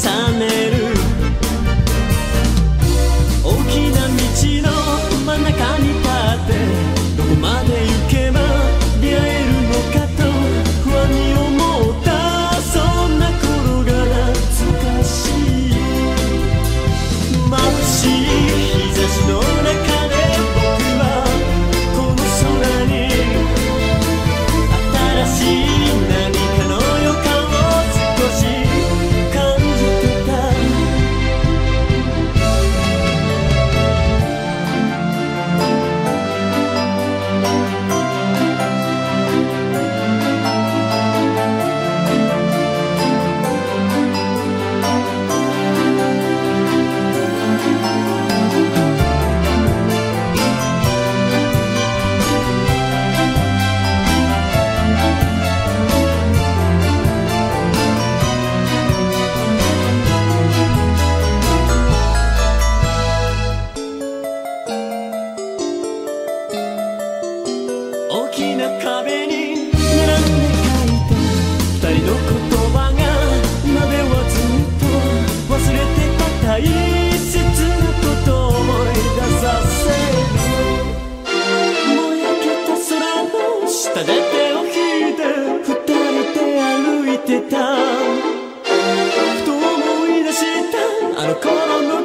summer. き壁に並んで書いた二人の言葉が今ではずっと忘れてた。大切なことを思い出させるもやけた空の下で手を引いて二人で歩いてた。ふと思い出した。あの頃の